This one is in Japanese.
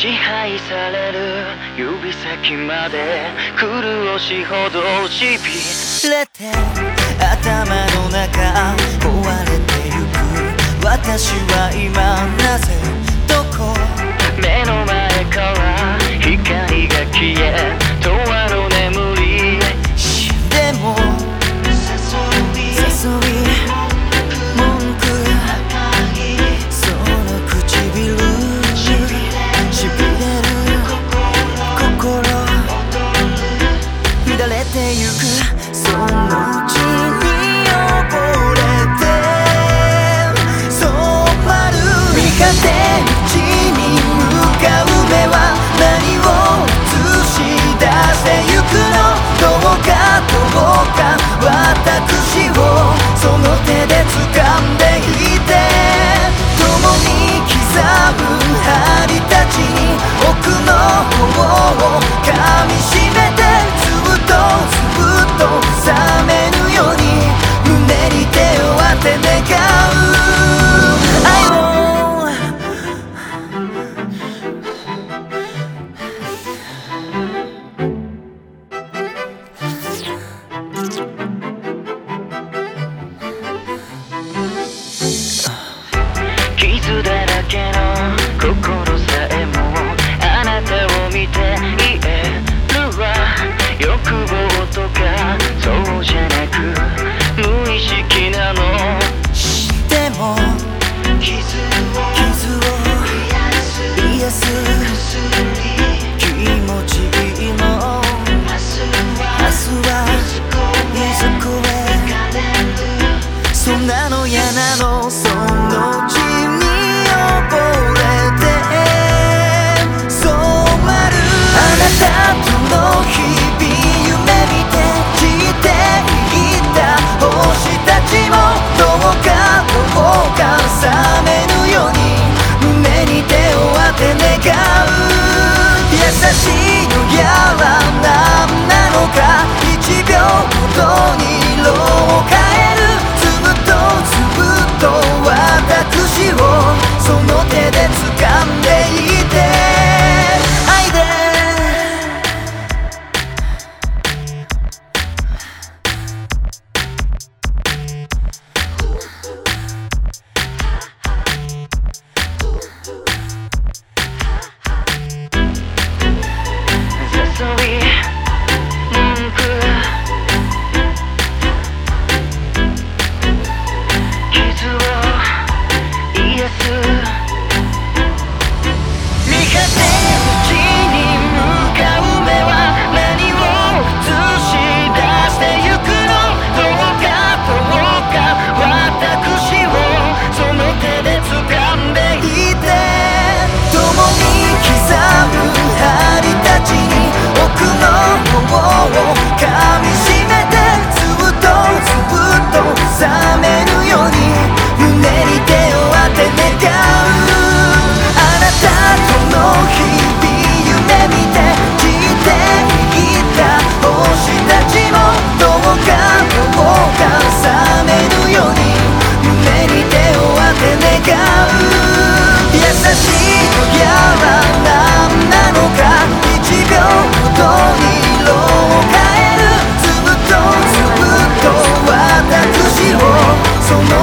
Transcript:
支配される指先まで狂おしほどしびれて頭の中壊れてゆく私は今なぜどこ目の前から光が消え 밤이 嫌なのその so much.